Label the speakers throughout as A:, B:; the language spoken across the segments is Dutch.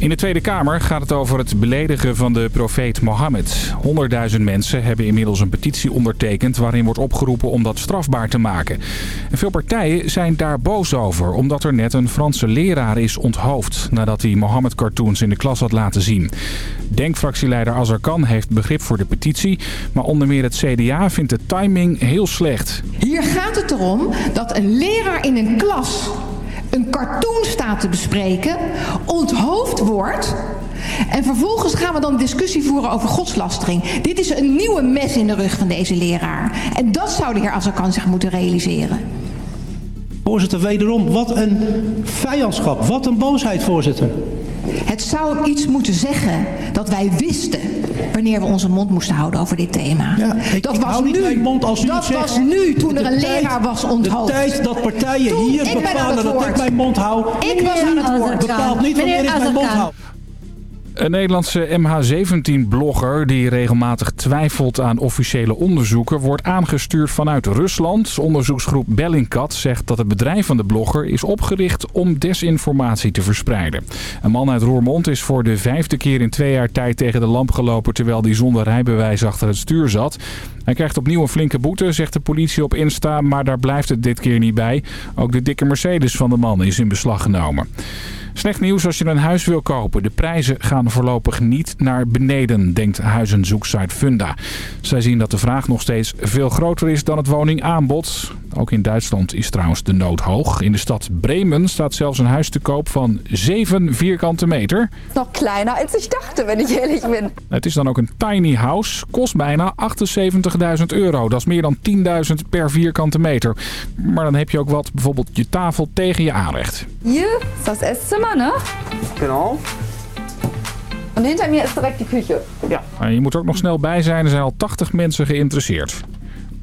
A: In de Tweede Kamer gaat het over het beledigen van de profeet Mohammed. 100.000 mensen hebben inmiddels een petitie ondertekend... waarin wordt opgeroepen om dat strafbaar te maken. En veel partijen zijn daar boos over... omdat er net een Franse leraar is onthoofd... nadat hij Mohammed-cartoons in de klas had laten zien. Denkfractieleider Azarkan heeft begrip voor de petitie... maar onder meer het CDA vindt de timing heel slecht.
B: Hier gaat het erom dat een leraar in een klas een cartoon staat te bespreken, onthoofd wordt... En vervolgens gaan we dan discussie voeren over godslastering. Dit is een nieuwe mes in de rug van deze leraar. En dat zou de heer Azarkan zich moeten realiseren.
C: Voorzitter, wederom, wat een vijandschap, wat een boosheid, voorzitter.
B: Het zou iets moeten zeggen dat wij wisten wanneer we onze mond moesten houden over dit thema.
C: Ja, ik,
B: dat
C: ik
B: was nu.
C: mond als
B: dat
C: het
B: was nu toen er een
C: tijd-
B: leraar was onthoofd.
C: De tijd dat partijen
B: Toen-
C: hier bepalen dat ik mijn mond hou.
B: Ik was aan het woord.
C: bepaalt niet wanneer ik mijn mond hou.
A: Een Nederlandse MH17-blogger die regelmatig twijfelt aan officiële onderzoeken... wordt aangestuurd vanuit Rusland. Onderzoeksgroep Bellingcat zegt dat het bedrijf van de blogger is opgericht om desinformatie te verspreiden. Een man uit Roermond is voor de vijfde keer in twee jaar tijd tegen de lamp gelopen... terwijl hij zonder rijbewijs achter het stuur zat. Hij krijgt opnieuw een flinke boete, zegt de politie op Insta, maar daar blijft het dit keer niet bij. Ook de dikke Mercedes van de man is in beslag genomen. Slecht nieuws als je een huis wil kopen. De prijzen gaan voorlopig niet naar beneden, denkt huizenzoeksite Funda. Zij zien dat de vraag nog steeds veel groter is dan het woningaanbod. Ook in Duitsland is trouwens de nood hoog. In de stad Bremen staat zelfs een huis te koop van 7 vierkante meter.
D: Noch kleiner als ich dachte, wenn ich ehrlich bin.
A: Het is dan ook een tiny house. Kost bijna 78.000 euro. Dat is meer dan 10.000 per vierkante meter. Maar dan heb je ook wat, bijvoorbeeld je tafel tegen je aanrecht.
D: Hier das Esszimmer, ne?
E: Genau.
D: Und hinter mir ist direkt die Küche.
A: Maar je moet er ook nog snel bij zijn. Er zijn al 80 mensen geïnteresseerd.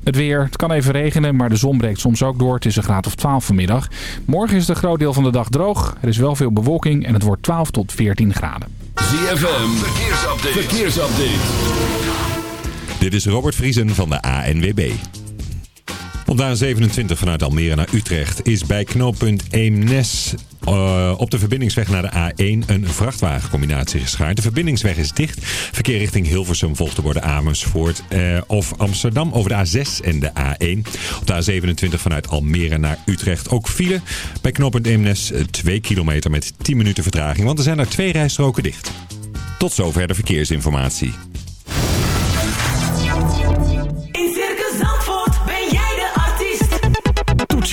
A: Het weer, het kan even regenen, maar de zon breekt soms ook door. Het is een graad of 12 vanmiddag. Morgen is het een groot deel van de dag droog. Er is wel veel bewolking en het wordt 12 tot 14 graden.
F: ZFM, verkeersupdate. verkeersupdate.
G: Dit is Robert Vriesen van de ANWB. Op de A27 vanuit Almere naar Utrecht is bij knooppunt Eemnes eh, op de verbindingsweg naar de A1 een vrachtwagencombinatie geschaard. De verbindingsweg is dicht. Verkeer richting Hilversum volgt te worden Amersfoort eh, of Amsterdam over de A6 en de A1. Op de A27 vanuit Almere naar Utrecht ook file. Bij knooppunt Eemnes 2 kilometer met 10 minuten vertraging, want er zijn er twee rijstroken dicht. Tot zover de verkeersinformatie.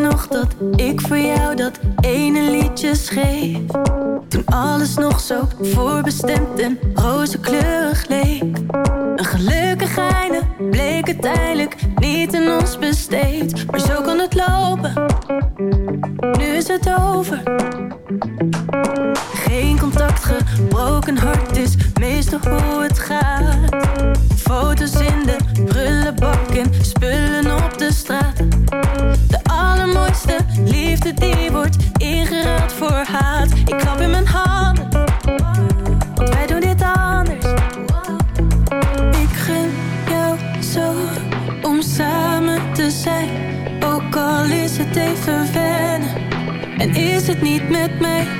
E: nog dat ik voor jou dat ene liedje schreef? Toen alles nog zo voorbestemd en rozenkleurig leek. Een gelukkig einde bleek uiteindelijk niet in ons besteed. Maar zo kan het lopen, nu is het over. Geen contact, gebroken hart is meestal hoe het gaat. Foto's in de prullenbak en spullen op de straat liefde die wordt ingeruild voor haat. Ik klap in mijn handen, want wij doen dit anders. Ik gun jou zo om samen te zijn, ook al is het even wennen. En is het niet met mij?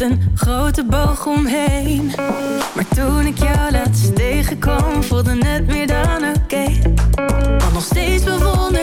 E: een grote boog omheen. Maar toen ik jou laatst tegenkwam, voelde het meer dan oké. Okay. Nog steeds bewonder.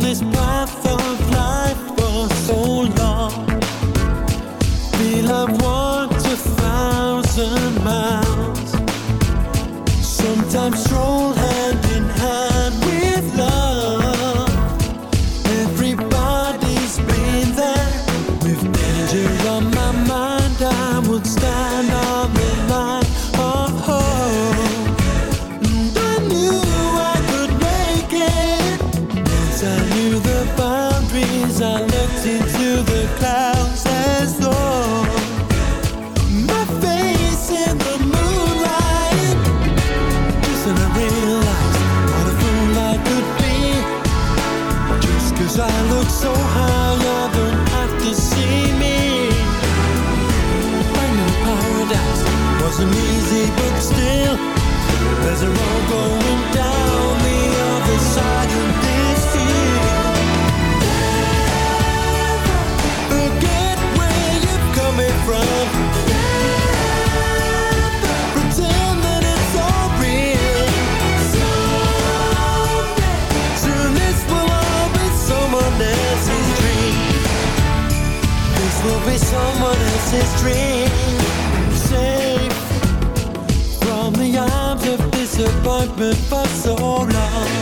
H: this path. safe from the arms of disappointment but so
I: long.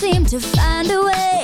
I: Seem to find a way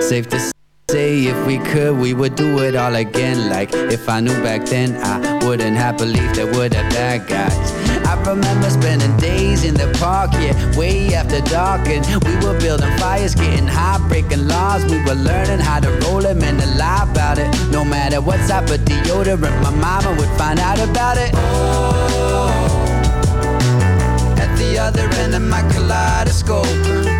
J: Safe to say, if we could, we would do it all again. Like if I knew back then, I wouldn't have believed there were the bad guys. I remember spending days in the park, yeah, way after dark, and we were building fires, getting high, breaking laws. We were learning how to roll them and to lie about it. No matter what type of deodorant, my mama would find out about it. Oh, at the other end of my kaleidoscope.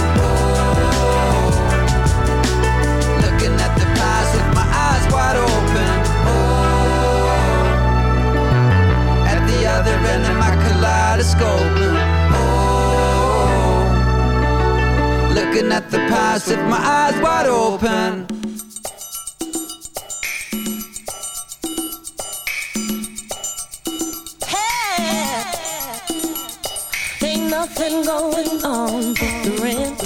J: Kaleidoscope. Oh, looking at the past with my eyes wide open.
K: Hey, Ain't nothing going on but the rent.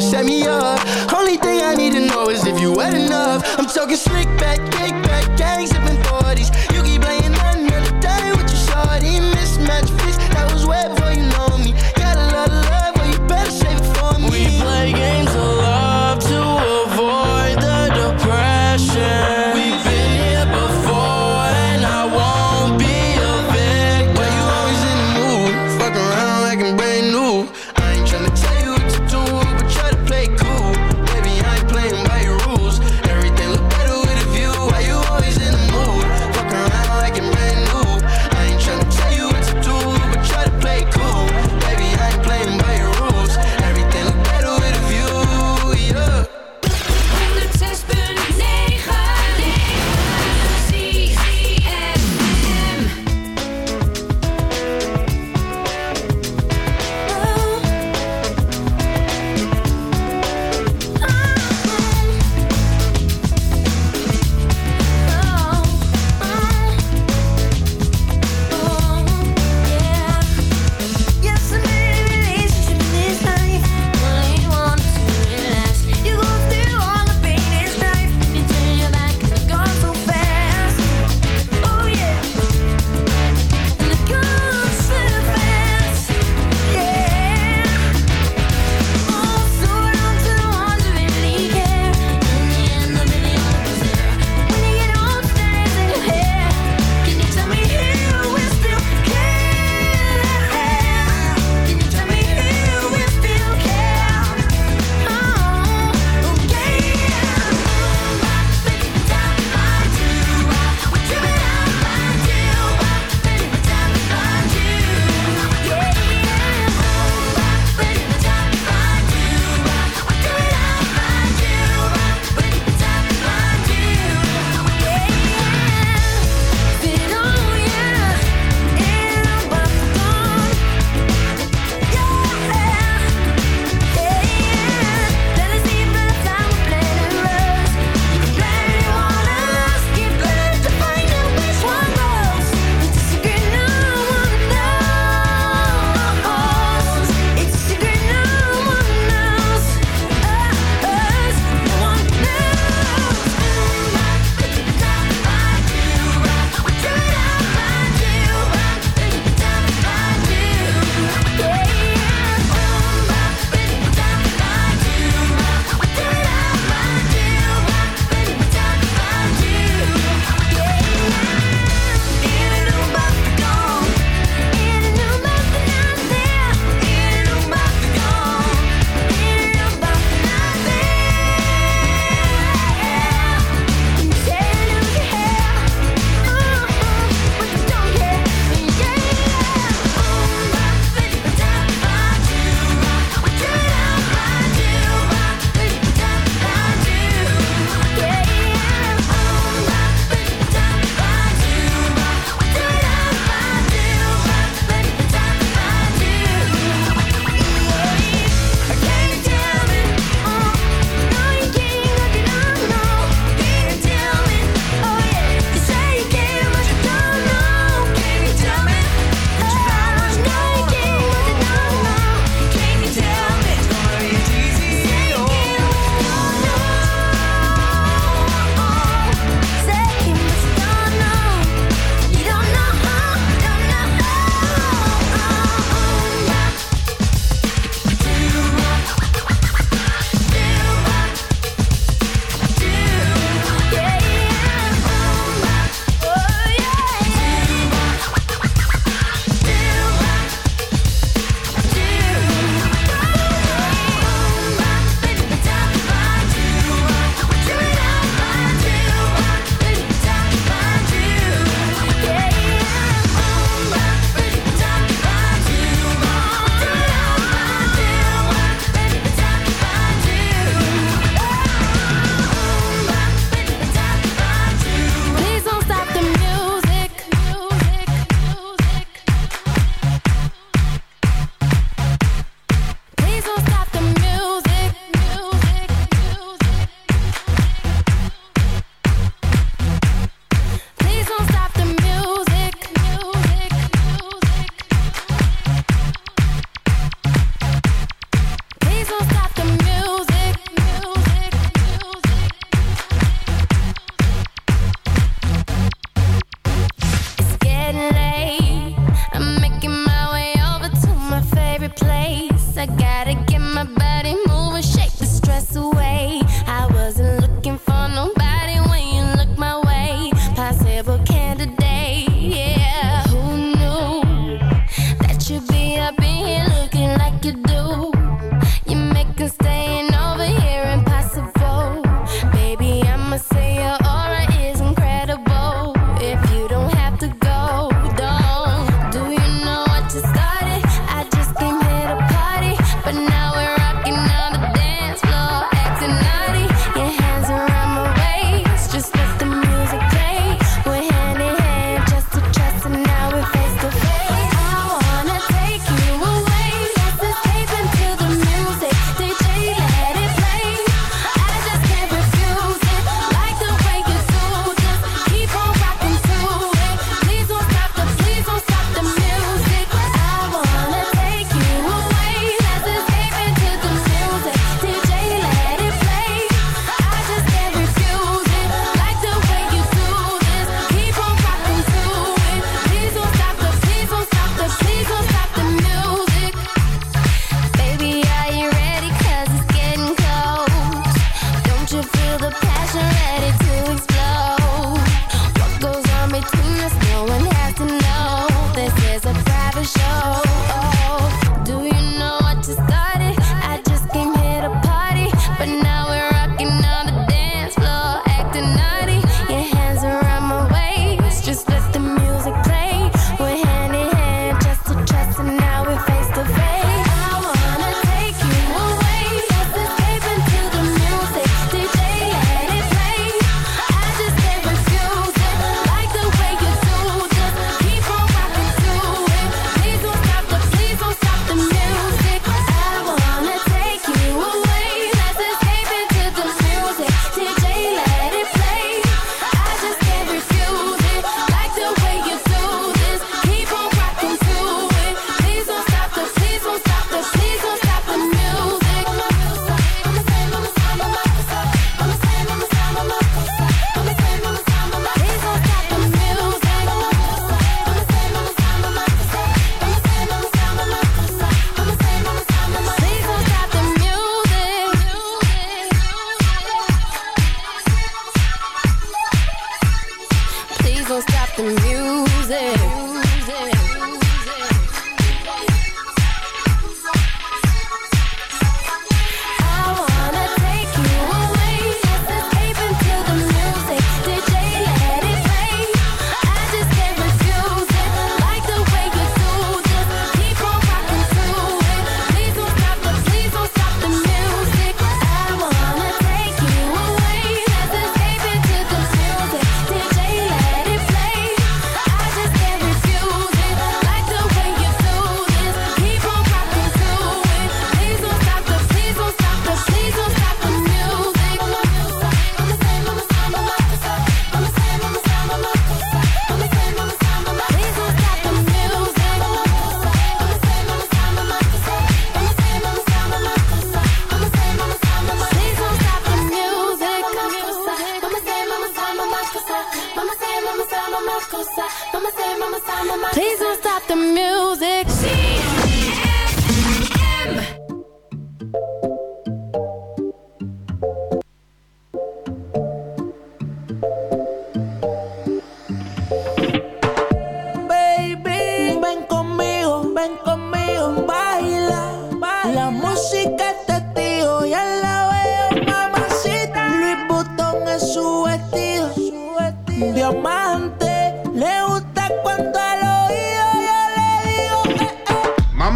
L: gon' set me up. Only thing I need to know is if you wet enough. I'm talking slick back, kick back.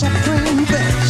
M: suffering best.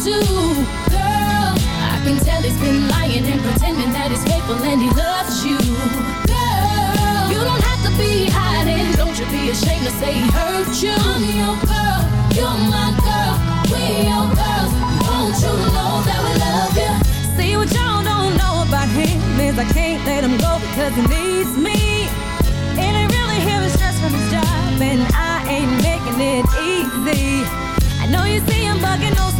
N: Too, Girl, I
O: can tell he's been lying and pretending that he's faithful and he loves you. Girl,
N: you don't
O: have to be
N: hiding. Don't you
O: be
N: ashamed to say he
O: hurt you. I'm your girl, you're my
N: girl. We your girls, Don't you know that we love you? See what y'all don't know about him is I
K: can't let him go because he needs me. And I really him; his stress from his job And I ain't making it easy. I know you see him bugging, no